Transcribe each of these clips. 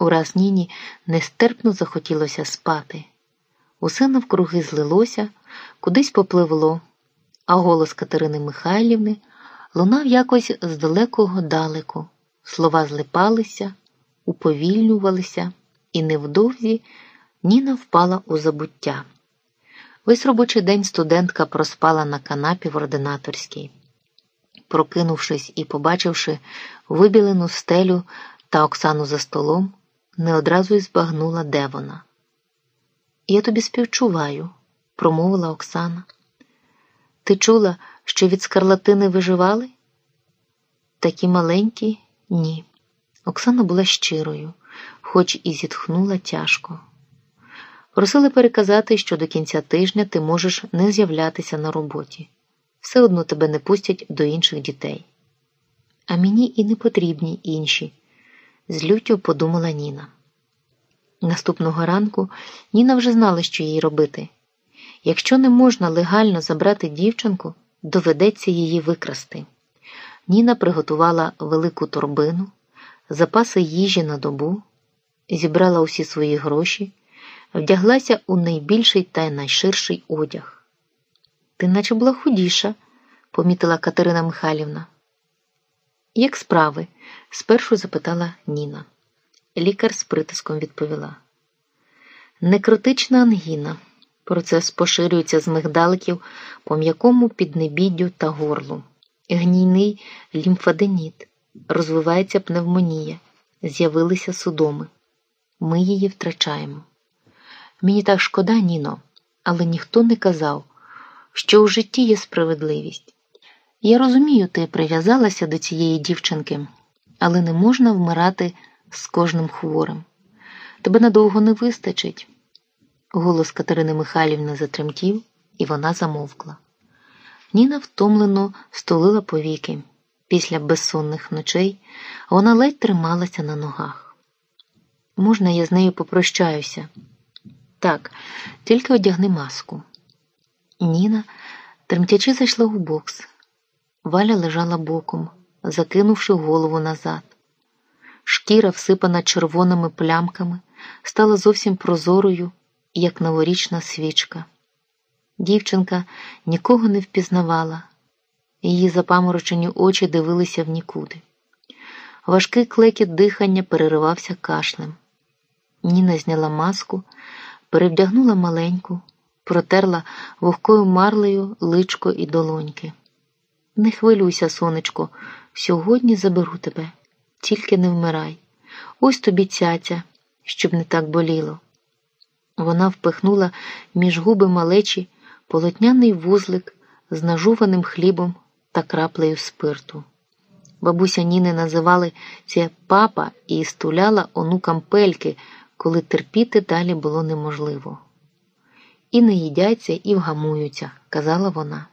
Ураз Ніні нестерпно захотілося спати. Усе навкруги злилося, кудись попливло, а голос Катерини Михайлівни лунав якось з далекого далеку. Слова злипалися, уповільнювалися, і невдовзі Ніна впала у забуття. Весь робочий день студентка проспала на канапі в ординаторській. Прокинувшись і побачивши вибілену стелю та Оксану за столом, не одразу й збагнула, де вона. Я тобі співчуваю, промовила Оксана. Ти чула, що від скарлатини виживали? Такі маленькі ні. Оксана була щирою, хоч і зітхнула тяжко. Просили переказати, що до кінця тижня ти можеш не з'являтися на роботі. Все одно тебе не пустять до інших дітей. А мені і не потрібні інші, з люттю подумала Ніна. Наступного ранку Ніна вже знала, що їй робити. Якщо не можна легально забрати дівчинку, доведеться її викрасти. Ніна приготувала велику торбину, запаси їжі на добу, зібрала усі свої гроші, вдяглася у найбільший та найширший одяг. Ти наче була худіша, помітила Катерина Михайлівна. Як справи? спершу запитала Ніна. Лікар з притиском відповіла. Некротична ангіна. Процес поширюється з мигдаликів по м'якому піднебіддю та горлу. Гнійний лімфаденіт. Розвивається пневмонія. З'явилися судоми. Ми її втрачаємо. Мені так шкода, Ніно, але ніхто не казав, що у житті є справедливість. Я розумію, ти прив'язалася до цієї дівчинки, але не можна вмирати з кожним хворим. Тебе надовго не вистачить. Голос Катерини Михайлівни затремтів, і вона замовкла. Ніна втомлено столила повіки. Після безсонних ночей вона ледь трималася на ногах. Можна, я з нею попрощаюся? Так, тільки одягни маску. Ніна, тремтячи, зайшла у бокс. Валя лежала боком, закинувши голову назад. Шкіра, всипана червоними плямками, стала зовсім прозорою, як новорічна свічка. Дівчинка нікого не впізнавала, її запаморочені очі дивилися в нікуди. Важкий клекіт дихання переривався кашлем. Ніна зняла маску, перевдягнула маленьку, протерла вогкою марлею личко і долоньки. Не хвилюйся, сонечко, сьогодні заберу тебе, тільки не вмирай. Ось тобі цяця, щоб не так боліло. Вона впихнула між губи малечі полотняний вузлик з нажуваним хлібом та краплею спирту. Бабуся Ніни називали це папа і стуляла онукам пельки, коли терпіти далі було неможливо. І не їдяться, і вгамуються, казала вона.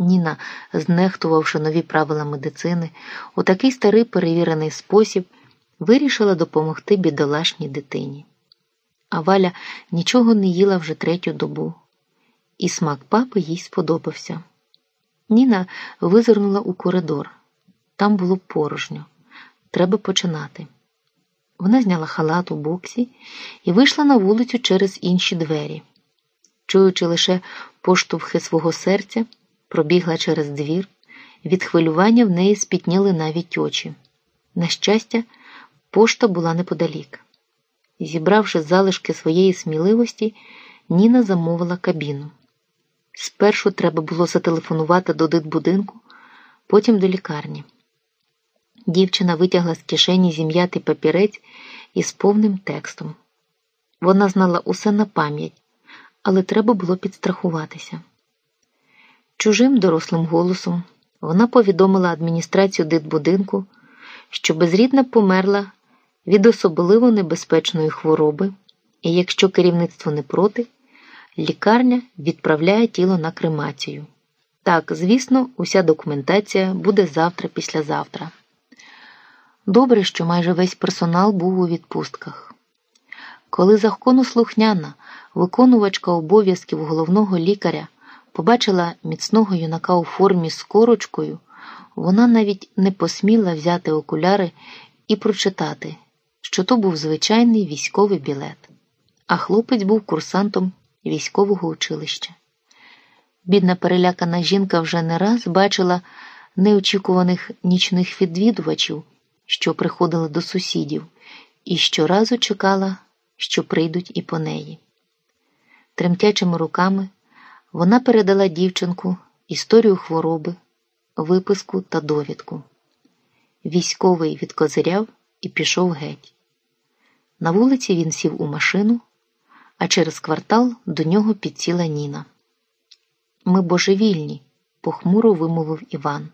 Ніна, знехтувавши нові правила медицини, у такий старий перевірений спосіб, вирішила допомогти бідолашній дитині. А Валя нічого не їла вже третю добу, і смак папи їй сподобався. Ніна визирнула у коридор. Там було порожньо. Треба починати. Вона зняла халат у боксі і вийшла на вулицю через інші двері. Чуючи лише поштовхи свого серця, пробігла через двір. Від хвилювання в неї спітніли навіть очі. На щастя, пошта була неподалік. Зібравши залишки своєї сміливості, Ніна замовила кабіну. Спершу треба було зателефонувати до дитбудинку, потім до лікарні. Дівчина витягла з кишені зім'ятий папірець із повним текстом. Вона знала усе на пам'ять, але треба було підстрахуватися. Чужим дорослим голосом вона повідомила адміністрацію дитбудинку, що безрідна померла від особливо небезпечної хвороби, і якщо керівництво не проти, лікарня відправляє тіло на кремацію. Так, звісно, уся документація буде завтра-післязавтра. Добре, що майже весь персонал був у відпустках. Коли законослухняна виконувачка обов'язків головного лікаря побачила міцного юнака у формі з корочкою, вона навіть не посміла взяти окуляри і прочитати що то був звичайний військовий білет, а хлопець був курсантом військового училища. Бідна перелякана жінка вже не раз бачила неочікуваних нічних відвідувачів, що приходили до сусідів, і щоразу чекала, що прийдуть і по неї. Тремтячими руками вона передала дівчинку історію хвороби, виписку та довідку. Військовий відкозиряв і пішов геть. На вулиці він сів у машину, а через квартал до нього підсіла Ніна. Ми божевільні, похмуро вимовив Іван.